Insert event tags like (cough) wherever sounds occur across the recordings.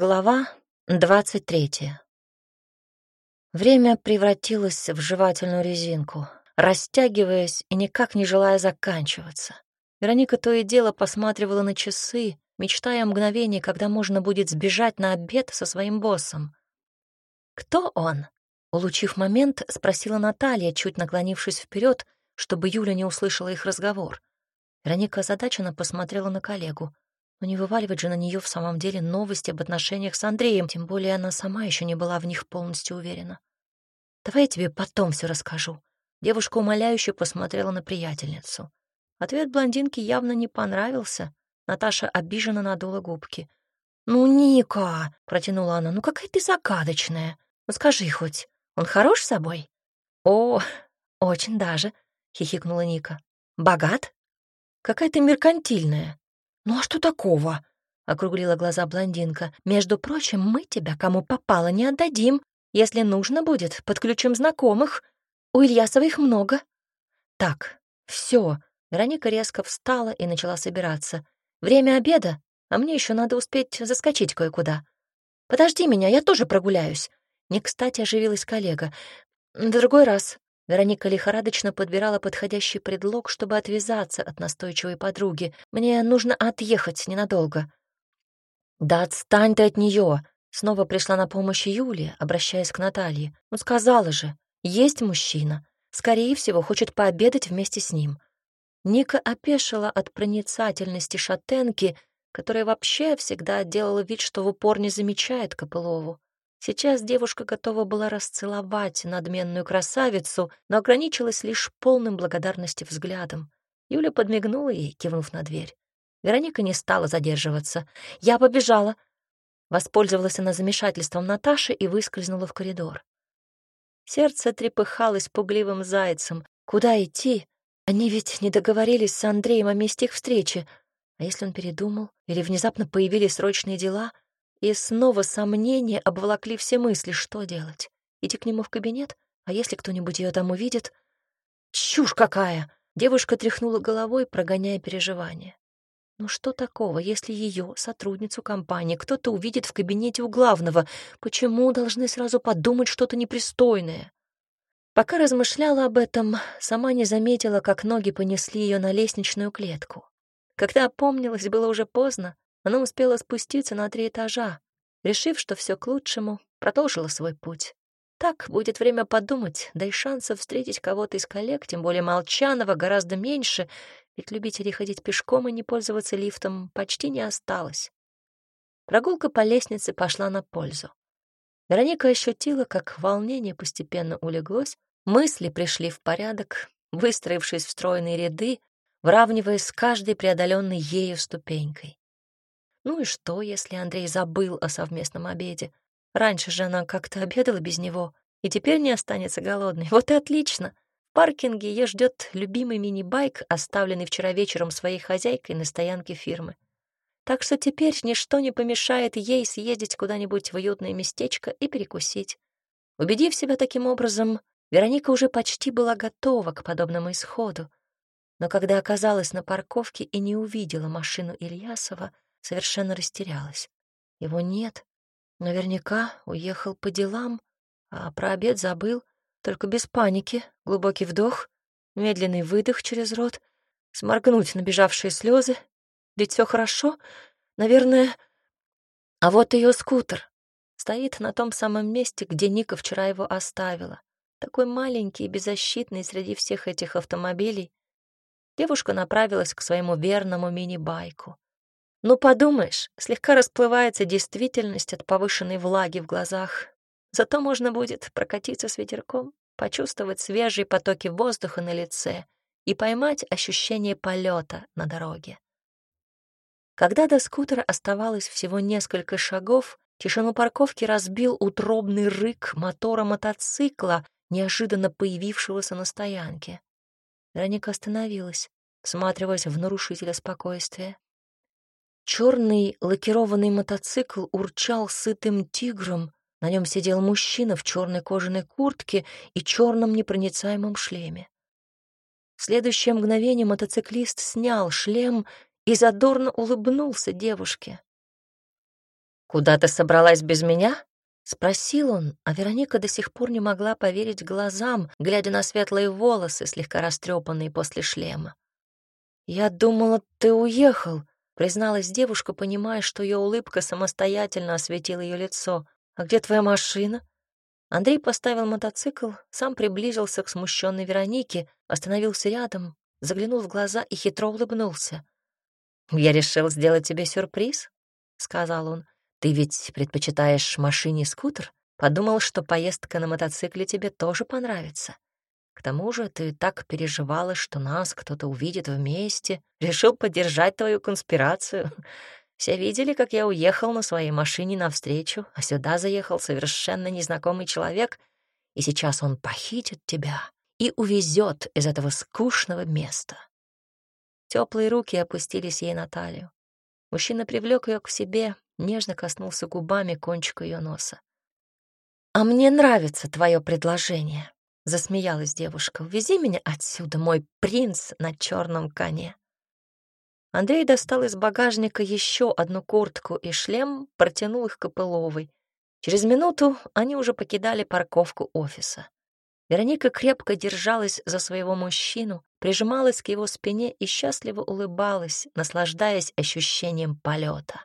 Глава двадцать третья. Время превратилось в жевательную резинку, растягиваясь и никак не желая заканчиваться. Вероника то и дело посматривала на часы, мечтая о мгновении, когда можно будет сбежать на обед со своим боссом. «Кто он?» — улучив момент, спросила Наталья, чуть наклонившись вперед, чтобы Юля не услышала их разговор. Вероника озадаченно посмотрела на коллегу. Но не вываливать же на нее в самом деле новости об отношениях с Андреем, тем более она сама еще не была в них полностью уверена. «Давай я тебе потом все расскажу». Девушка умоляюще посмотрела на приятельницу. Ответ блондинки явно не понравился. Наташа обиженно надула губки. «Ну, Ника!» — протянула она. «Ну, какая ты загадочная! Ну, скажи хоть, он хорош собой?» «О, очень даже!» — хихикнула Ника. «Богат?» «Какая ты меркантильная!» «Ну а что такого?» — округлила глаза блондинка. «Между прочим, мы тебя кому попало не отдадим. Если нужно будет, подключим знакомых. У Ильясова их много». «Так, все. Вероника резко встала и начала собираться. «Время обеда, а мне еще надо успеть заскочить кое-куда. Подожди меня, я тоже прогуляюсь». Не кстати оживилась коллега. «В другой раз. Вероника лихорадочно подбирала подходящий предлог, чтобы отвязаться от настойчивой подруги. «Мне нужно отъехать ненадолго». «Да отстань ты от нее!» Снова пришла на помощь Юлия, обращаясь к Наталье. «Ну, сказала же, есть мужчина. Скорее всего, хочет пообедать вместе с ним». Ника опешила от проницательности шатенки, которая вообще всегда делала вид, что в упор не замечает Копылову. Сейчас девушка готова была расцеловать надменную красавицу, но ограничилась лишь полным благодарности взглядом. Юля подмигнула ей, кивнув на дверь. Вероника не стала задерживаться. «Я побежала!» Воспользовалась она замешательством Наташи и выскользнула в коридор. Сердце трепыхалось пугливым зайцем. Куда идти? Они ведь не договорились с Андреем о месте их встречи. А если он передумал? Или внезапно появились срочные дела — и снова сомнения обволокли все мысли, что делать. Идти к нему в кабинет? А если кто-нибудь ее там увидит? Чушь какая! Девушка тряхнула головой, прогоняя переживания. Ну что такого, если ее, сотрудницу компании, кто-то увидит в кабинете у главного? Почему должны сразу подумать что-то непристойное? Пока размышляла об этом, сама не заметила, как ноги понесли ее на лестничную клетку. Когда опомнилась, было уже поздно, она успела спуститься на три этажа. Решив, что все к лучшему, продолжила свой путь. Так будет время подумать, да и шансов встретить кого-то из коллег, тем более Молчанова, гораздо меньше, ведь любителей ходить пешком и не пользоваться лифтом почти не осталось. Прогулка по лестнице пошла на пользу. Вероника ощутила, как волнение постепенно улеглось, мысли пришли в порядок, выстроившись в стройные ряды, вравниваясь с каждой преодоленной ею ступенькой. Ну и что, если Андрей забыл о совместном обеде? Раньше же она как-то обедала без него, и теперь не останется голодной. (laughs) Вот и отлично. В паркинге ее ждет любимый мини-байк, оставленный вчера вечером своей хозяйкой на стоянке фирмы. Так что теперь ничто не помешает ей съездить куда-нибудь в уютное местечко и перекусить. Убедив себя таким образом, Вероника уже почти была готова к подобному исходу. Но когда оказалась на парковке и не увидела машину Ильясова, совершенно растерялась. Его нет. Наверняка уехал по делам, а про обед забыл. Только без паники, глубокий вдох, медленный выдох через рот, сморгнуть набежавшие слезы. Ведь все хорошо, наверное. А вот ее скутер стоит на том самом месте, где Ника вчера его оставила. Такой маленький и беззащитный среди всех этих автомобилей. Девушка направилась к своему верному мини-байку. Ну, подумаешь, слегка расплывается действительность от повышенной влаги в глазах. Зато можно будет прокатиться с ветерком, почувствовать свежие потоки воздуха на лице и поймать ощущение полета на дороге. Когда до скутера оставалось всего несколько шагов, тишину парковки разбил утробный рык мотора мотоцикла, неожиданно появившегося на стоянке. Вероника остановилась, всматриваясь в нарушителя спокойствия. Черный лакированный мотоцикл урчал сытым тигром, на нем сидел мужчина в черной кожаной куртке и черном непроницаемом шлеме. В следующее мгновение мотоциклист снял шлем и задорно улыбнулся девушке. «Куда ты собралась без меня?» — спросил он, а Вероника до сих пор не могла поверить глазам, глядя на светлые волосы, слегка растрепанные после шлема. «Я думала, ты уехал», — призналась девушка, понимая, что ее улыбка самостоятельно осветила ее лицо. «А где твоя машина?» Андрей поставил мотоцикл, сам приблизился к смущенной Веронике, остановился рядом, заглянул в глаза и хитро улыбнулся. «Я решил сделать тебе сюрприз», — сказал он. «Ты ведь предпочитаешь машине скутер? Подумал, что поездка на мотоцикле тебе тоже понравится. К тому же ты так переживала, что нас кто-то увидит вместе. Решил поддержать твою конспирацию. Все видели, как я уехал на своей машине навстречу, а сюда заехал совершенно незнакомый человек, и сейчас он похитит тебя и увезет из этого скучного места. Теплые руки опустились ей на талию. Мужчина привлек ее к себе, нежно коснулся губами кончика ее носа. «А мне нравится твое предложение», — засмеялась девушка. «Увези меня отсюда, мой принц на черном коне». Андрей достал из багажника еще одну куртку и шлем, протянул их Копыловой. Через минуту они уже покидали парковку офиса. Вероника крепко держалась за своего мужчину, прижималась к его спине и счастливо улыбалась, наслаждаясь ощущением полета.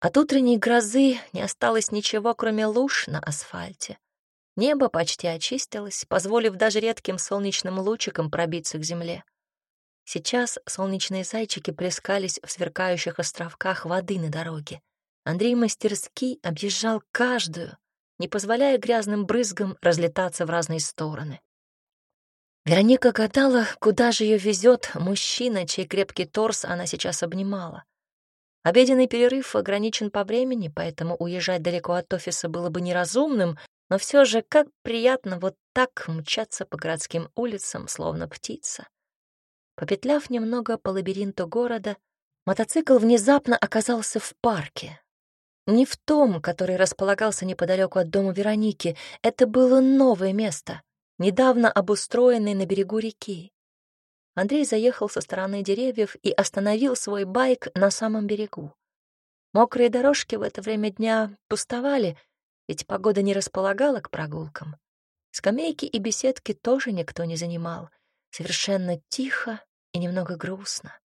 От утренней грозы не осталось ничего, кроме луж на асфальте. Небо почти очистилось, позволив даже редким солнечным лучикам пробиться к земле. Сейчас солнечные зайчики плескались в сверкающих островках воды на дороге. Андрей мастерски объезжал каждую, не позволяя грязным брызгам разлетаться в разные стороны. Вероника гадала, куда же ее везет мужчина, чей крепкий торс она сейчас обнимала. Обеденный перерыв ограничен по времени, поэтому уезжать далеко от офиса было бы неразумным, но все же как приятно вот так мчаться по городским улицам, словно птица. Попетляв немного по лабиринту города, мотоцикл внезапно оказался в парке. Не в том, который располагался неподалеку от дома Вероники, это было новое место, недавно обустроенное на берегу реки. Андрей заехал со стороны деревьев и остановил свой байк на самом берегу. Мокрые дорожки в это время дня пустовали, ведь погода не располагала к прогулкам. Скамейки и беседки тоже никто не занимал. Совершенно тихо и немного грустно.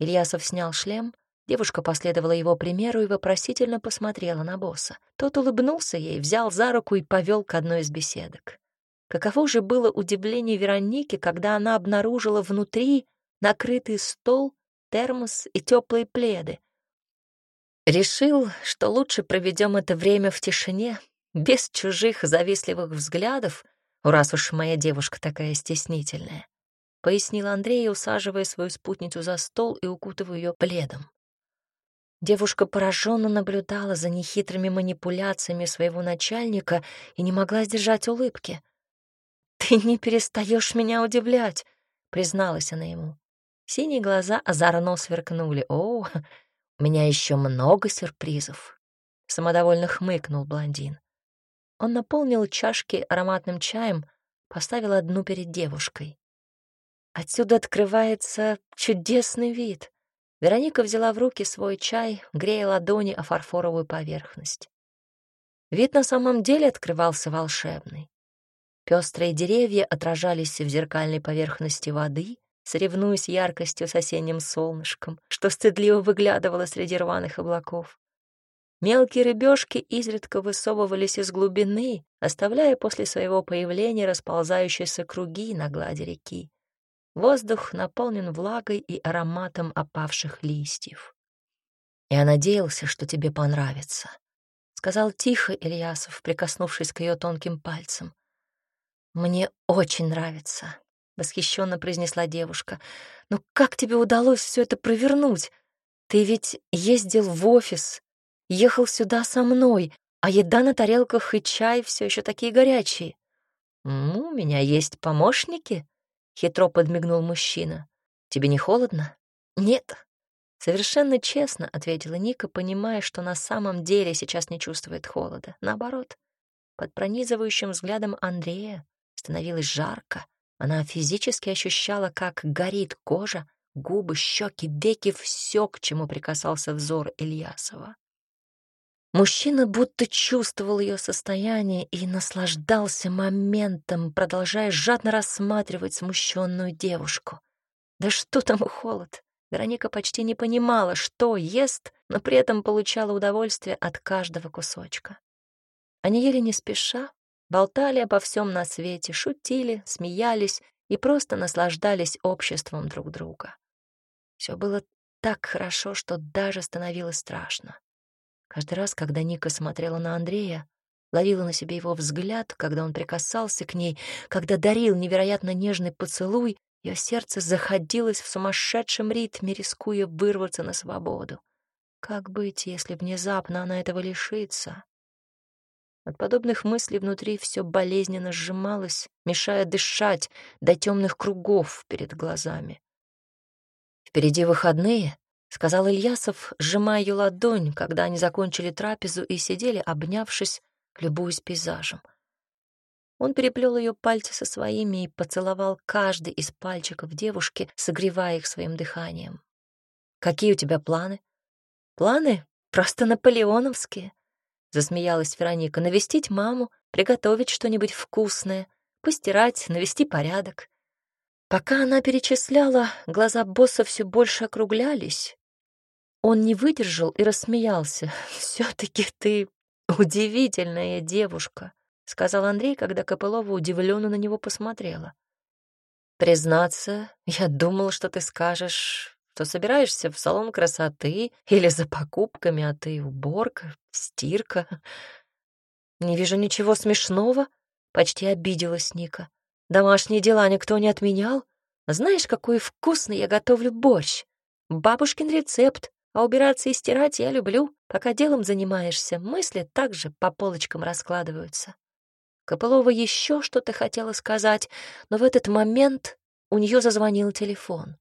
Ильясов снял шлем, девушка последовала его примеру и вопросительно посмотрела на босса. Тот улыбнулся ей, взял за руку и повел к одной из беседок. Каково же было удивление Вероники, когда она обнаружила внутри накрытый стол, термос и теплые пледы. Решил, что лучше проведем это время в тишине, без чужих завистливых взглядов, раз уж моя девушка такая стеснительная. — пояснил Андрей, усаживая свою спутницу за стол и укутывая ее пледом. Девушка пораженно наблюдала за нехитрыми манипуляциями своего начальника и не могла сдержать улыбки. «Ты не перестаешь меня удивлять», — призналась она ему. Синие глаза озорно сверкнули. «О, меня еще много сюрпризов», — самодовольно хмыкнул блондин. Он наполнил чашки ароматным чаем, поставил одну перед девушкой. Отсюда открывается чудесный вид. Вероника взяла в руки свой чай, грея ладони о фарфоровую поверхность. Вид на самом деле открывался волшебный. Пестрые деревья отражались в зеркальной поверхности воды, соревнуясь яркостью с осенним солнышком, что стыдливо выглядывало среди рваных облаков. Мелкие рыбешки изредка высовывались из глубины, оставляя после своего появления расползающиеся круги на глади реки. Воздух наполнен влагой и ароматом опавших листьев. «Я надеялся, что тебе понравится», — сказал тихо Ильясов, прикоснувшись к ее тонким пальцам. «Мне очень нравится», — восхищенно произнесла девушка. «Но как тебе удалось все это провернуть? Ты ведь ездил в офис, ехал сюда со мной, а еда на тарелках и чай все еще такие горячие. У меня есть помощники», Хитро подмигнул мужчина. «Тебе не холодно?» «Нет». Совершенно честно ответила Ника, понимая, что на самом деле сейчас не чувствует холода. Наоборот, под пронизывающим взглядом Андрея становилось жарко. Она физически ощущала, как горит кожа, губы, щеки, веки, все, к чему прикасался взор Ильясова. Мужчина будто чувствовал ее состояние и наслаждался моментом, продолжая жадно рассматривать смущенную девушку. Да что там холод? Вероника почти не понимала, что ест, но при этом получала удовольствие от каждого кусочка. Они ели не спеша, болтали обо всем на свете, шутили, смеялись и просто наслаждались обществом друг друга. Все было так хорошо, что даже становилось страшно. Каждый раз, когда Ника смотрела на Андрея, ловила на себе его взгляд, когда он прикасался к ней, когда дарил невероятно нежный поцелуй, ее сердце заходилось в сумасшедшем ритме, рискуя вырваться на свободу. Как быть, если внезапно она этого лишится? От подобных мыслей внутри все болезненно сжималось, мешая дышать до темных кругов перед глазами. «Впереди выходные», — сказал Ильясов, сжимая ее ладонь, когда они закончили трапезу и сидели, обнявшись, любуясь пейзажем. Он переплел ее пальцы со своими и поцеловал каждый из пальчиков девушки, согревая их своим дыханием. «Какие у тебя планы?» «Планы? Просто наполеоновские», — засмеялась Вероника. «Навестить маму, приготовить что-нибудь вкусное, постирать, навести порядок». Пока она перечисляла, глаза босса все больше округлялись. Он не выдержал и рассмеялся. (laughs) «Все-таки ты удивительная девушка», — сказал Андрей, когда Копылова удивленно на него посмотрела. «Признаться, я думал, что ты скажешь, что собираешься в салон красоты или за покупками, а ты уборка, стирка. Не вижу ничего смешного», — почти обиделась Ника. «Домашние дела никто не отменял? Знаешь, какой вкусный я готовлю борщ? Бабушкин рецепт, а убираться и стирать я люблю. Пока делом занимаешься, мысли также по полочкам раскладываются». Копылова еще что-то хотела сказать, но в этот момент у нее зазвонил телефон.